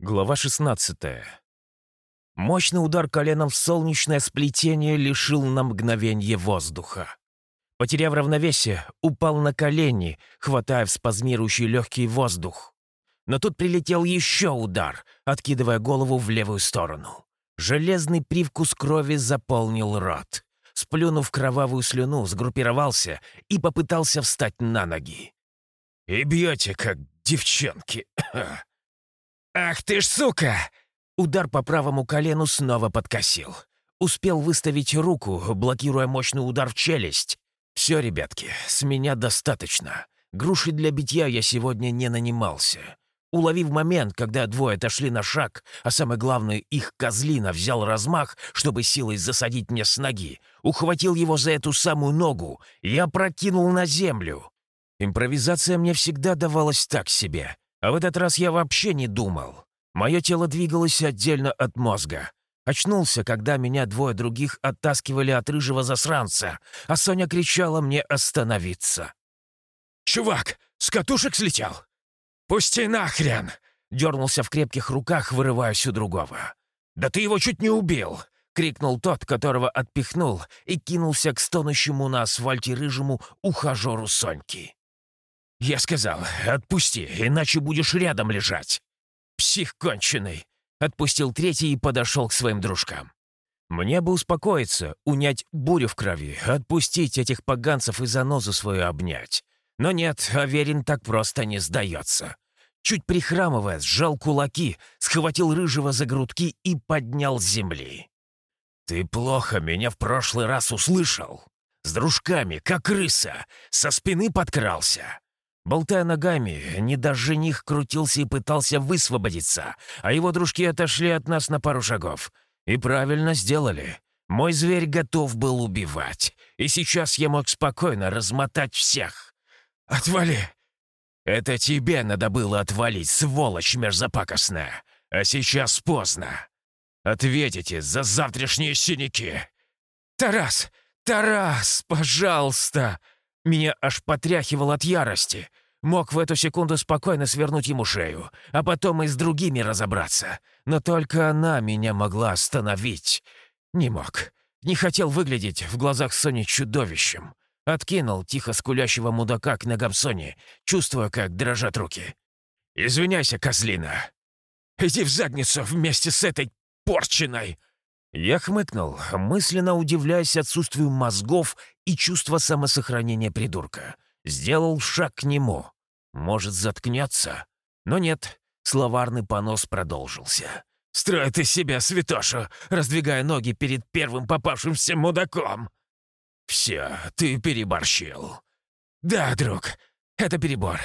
Глава 16. Мощный удар коленом в солнечное сплетение лишил на мгновение воздуха. Потеряв равновесие, упал на колени, хватая в спазмирующий легкий воздух. Но тут прилетел еще удар, откидывая голову в левую сторону. Железный привкус крови заполнил рот. Сплюнув кровавую слюну, сгруппировался и попытался встать на ноги. «И бьете, как девчонки!» «Ах ты ж сука!» Удар по правому колену снова подкосил. Успел выставить руку, блокируя мощный удар в челюсть. «Все, ребятки, с меня достаточно. Груши для битья я сегодня не нанимался». Уловив момент, когда двое отошли на шаг, а самое главное, их козлина взял размах, чтобы силой засадить мне с ноги, ухватил его за эту самую ногу и опрокинул на землю. Импровизация мне всегда давалась так себе. А в этот раз я вообще не думал. Мое тело двигалось отдельно от мозга. Очнулся, когда меня двое других оттаскивали от рыжего засранца, а Соня кричала мне остановиться. «Чувак, с катушек слетел?» «Пусти нахрен!» — дернулся в крепких руках, вырываясь у другого. «Да ты его чуть не убил!» — крикнул тот, которого отпихнул, и кинулся к стонущему на асфальте рыжему ухажеру Соньки. «Я сказал, отпусти, иначе будешь рядом лежать». «Псих конченый!» — отпустил третий и подошел к своим дружкам. «Мне бы успокоиться, унять бурю в крови, отпустить этих поганцев и занозу свою обнять. Но нет, Аверин так просто не сдается». Чуть прихрамывая, сжал кулаки, схватил Рыжего за грудки и поднял с земли. «Ты плохо меня в прошлый раз услышал. С дружками, как крыса, со спины подкрался. Болтая ногами, не даже жених крутился и пытался высвободиться, а его дружки отошли от нас на пару шагов. И правильно сделали. Мой зверь готов был убивать, и сейчас я мог спокойно размотать всех. «Отвали!» «Это тебе надо было отвалить, сволочь мерзопакостная, а сейчас поздно. Ответите за завтрашние синяки!» «Тарас! Тарас, пожалуйста!» Меня аж потряхивал от ярости. Мог в эту секунду спокойно свернуть ему шею, а потом и с другими разобраться. Но только она меня могла остановить. Не мог. Не хотел выглядеть в глазах Сони чудовищем. Откинул тихо скулящего мудака к ногам Сони, чувствуя, как дрожат руки. «Извиняйся, козлина. Иди в задницу вместе с этой порченой!» Я хмыкнул, мысленно удивляясь отсутствию мозгов и чувства самосохранения придурка. Сделал шаг к нему. Может, заткнется? Но нет, словарный понос продолжился. «Строй ты себя, святошу, раздвигая ноги перед первым попавшимся мудаком!» «Все, ты переборщил». «Да, друг, это перебор.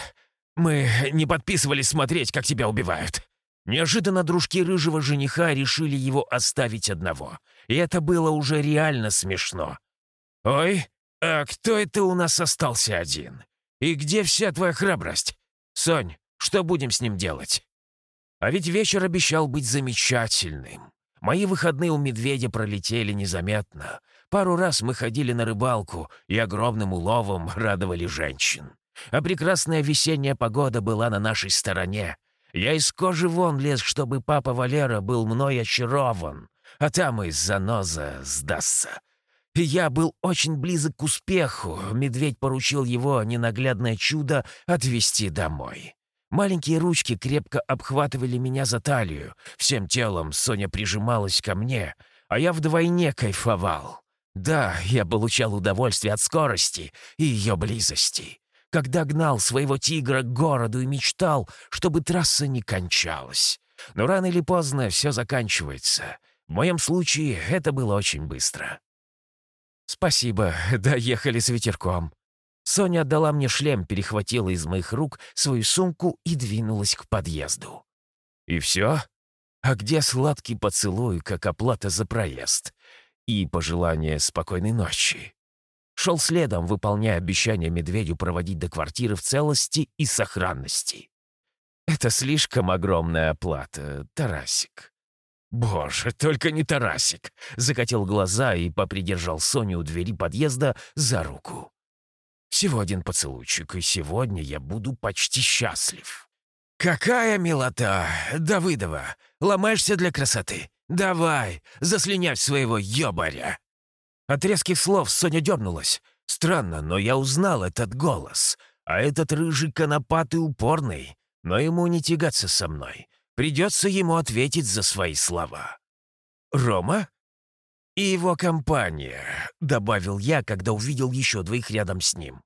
Мы не подписывались смотреть, как тебя убивают. Неожиданно дружки рыжего жениха решили его оставить одного. И это было уже реально смешно. «Ой, а кто это у нас остался один? И где вся твоя храбрость? Сонь, что будем с ним делать?» А ведь вечер обещал быть замечательным. Мои выходные у медведя пролетели незаметно. Пару раз мы ходили на рыбалку и огромным уловом радовали женщин. А прекрасная весенняя погода была на нашей стороне. Я из кожи вон лез, чтобы папа Валера был мной очарован, а там и заноза сдастся. Я был очень близок к успеху. Медведь поручил его ненаглядное чудо отвезти домой. Маленькие ручки крепко обхватывали меня за талию. Всем телом Соня прижималась ко мне, а я вдвойне кайфовал. Да, я получал удовольствие от скорости и ее близости когда гнал своего тигра к городу и мечтал, чтобы трасса не кончалась. Но рано или поздно все заканчивается. В моем случае это было очень быстро. «Спасибо, доехали с ветерком». Соня отдала мне шлем, перехватила из моих рук свою сумку и двинулась к подъезду. «И все? А где сладкий поцелуй, как оплата за проезд? И пожелание спокойной ночи?» Шел следом, выполняя обещание медведю проводить до квартиры в целости и сохранности. «Это слишком огромная оплата, Тарасик». «Боже, только не Тарасик!» Закатил глаза и попридержал Соню у двери подъезда за руку. «Всего один поцелуйчик, и сегодня я буду почти счастлив». «Какая милота! Давыдова! Ломаешься для красоты? Давай, заслинять своего ёбаря!» От резких слов Соня дернулась. Странно, но я узнал этот голос. А этот рыжий конопатый упорный. Но ему не тягаться со мной. Придется ему ответить за свои слова. «Рома?» «И его компания», — добавил я, когда увидел еще двоих рядом с ним.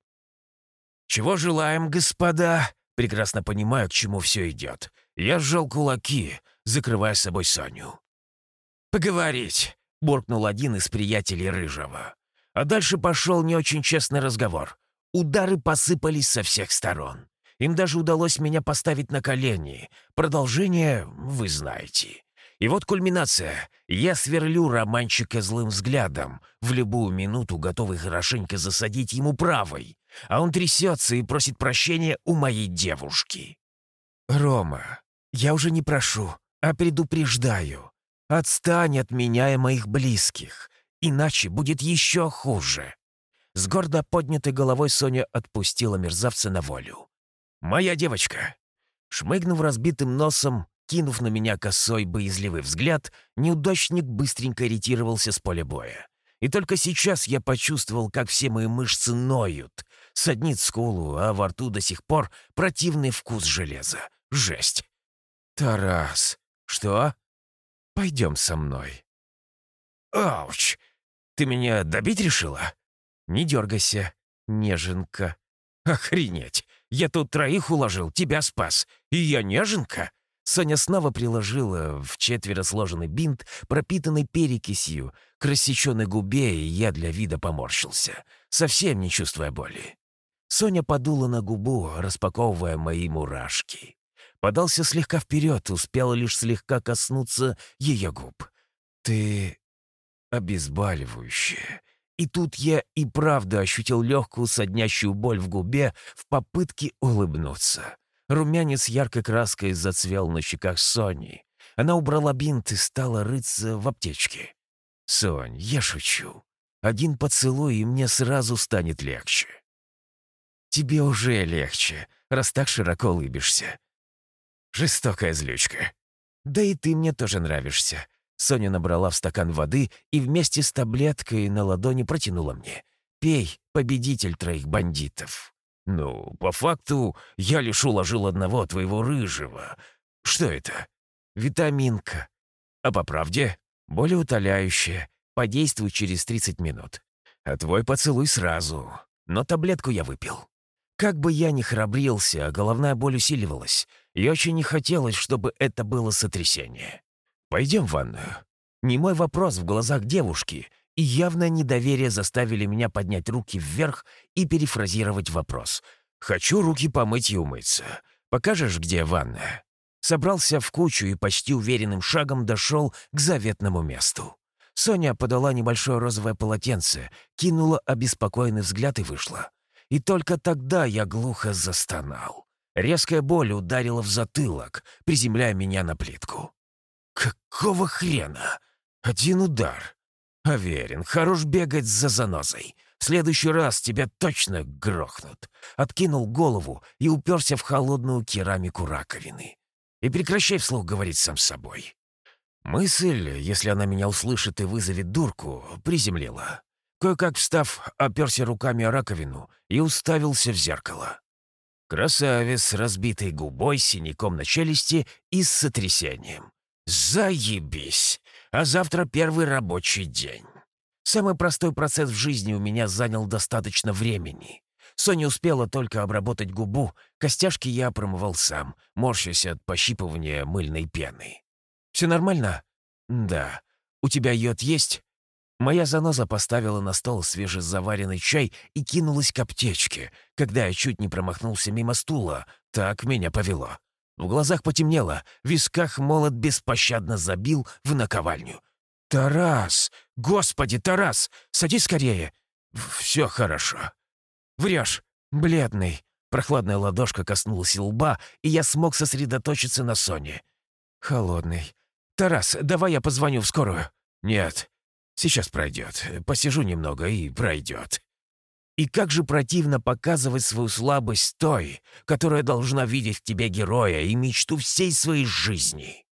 «Чего желаем, господа?» Прекрасно понимаю, к чему все идет. Я сжал кулаки, закрывая с собой Саню. «Поговорить», — буркнул один из приятелей Рыжего. А дальше пошел не очень честный разговор. Удары посыпались со всех сторон. Им даже удалось меня поставить на колени. Продолжение вы знаете. И вот кульминация. Я сверлю романчика злым взглядом, в любую минуту готовый хорошенько засадить ему правой. А он трясется и просит прощения у моей девушки. «Рома, я уже не прошу, а предупреждаю. Отстань от меня и моих близких, иначе будет еще хуже». С гордо поднятой головой Соня отпустила мерзавца на волю. «Моя девочка!» Шмыгнув разбитым носом, кинув на меня косой боязливый взгляд, неудачник быстренько ретировался с поля боя. И только сейчас я почувствовал, как все мои мышцы ноют. Саднит скулу, а во рту до сих пор противный вкус железа. Жесть. «Тарас, что?» Пойдем со мной». «Ауч! Ты меня добить решила?» «Не дергайся, неженка». «Охренеть! Я тут троих уложил, тебя спас, и я неженка?» Соня снова приложила в четверо сложенный бинт, пропитанный перекисью, к рассеченной губе, и я для вида поморщился, совсем не чувствуя боли. Соня подула на губу, распаковывая мои мурашки подался слегка вперед, успел лишь слегка коснуться ее губ. «Ты обезболивающее». И тут я и правда ощутил легкую соднящую боль в губе в попытке улыбнуться. Румянец яркой краской зацвел на щеках Сони. Она убрала бинт и стала рыться в аптечке. «Сонь, я шучу. Один поцелуй, и мне сразу станет легче». «Тебе уже легче, раз так широко улыбишься. Жестокая злючка. Да и ты мне тоже нравишься. Соня набрала в стакан воды и вместе с таблеткой на ладони протянула мне. «Пей, победитель троих бандитов». «Ну, по факту, я лишь уложил одного твоего рыжего. Что это?» «Витаминка. А по правде, более утоляющая. Подействует через 30 минут. А твой поцелуй сразу. Но таблетку я выпил. Как бы я ни храбрился, а головная боль усиливалась, и очень не хотелось, чтобы это было сотрясение. «Пойдем в ванную». Не мой вопрос в глазах девушки, и явное недоверие заставили меня поднять руки вверх и перефразировать вопрос. «Хочу руки помыть и умыться. Покажешь, где ванная?» Собрался в кучу и почти уверенным шагом дошел к заветному месту. Соня подала небольшое розовое полотенце, кинула обеспокоенный взгляд и вышла. И только тогда я глухо застонал. Резкая боль ударила в затылок, приземляя меня на плитку. «Какого хрена? Один удар. Аверин, хорош бегать за занозой. В следующий раз тебя точно грохнут». Откинул голову и уперся в холодную керамику раковины. «И прекращай вслух говорить сам с собой». Мысль, если она меня услышит и вызовет дурку, приземлила. Кое-как встав, оперся руками о раковину и уставился в зеркало. Красавец с разбитой губой, синяком на челюсти и с сотрясением. Заебись! А завтра первый рабочий день. Самый простой процесс в жизни у меня занял достаточно времени. Соня успела только обработать губу, костяшки я промывал сам, морщась от пощипывания мыльной пены. «Все нормально?» «Да. У тебя йод есть?» Моя заноза поставила на стол свежезаваренный чай и кинулась к аптечке, когда я чуть не промахнулся мимо стула. Так меня повело. В глазах потемнело, в висках молот беспощадно забил в наковальню. «Тарас! Господи, Тарас! Садись скорее!» «Все хорошо». «Врешь! Бледный!» Прохладная ладошка коснулась лба, и я смог сосредоточиться на Соне. «Холодный. Тарас, давай я позвоню в скорую». «Нет, Сейчас пройдет. Посижу немного и пройдет. И как же противно показывать свою слабость той, которая должна видеть в тебе героя и мечту всей своей жизни.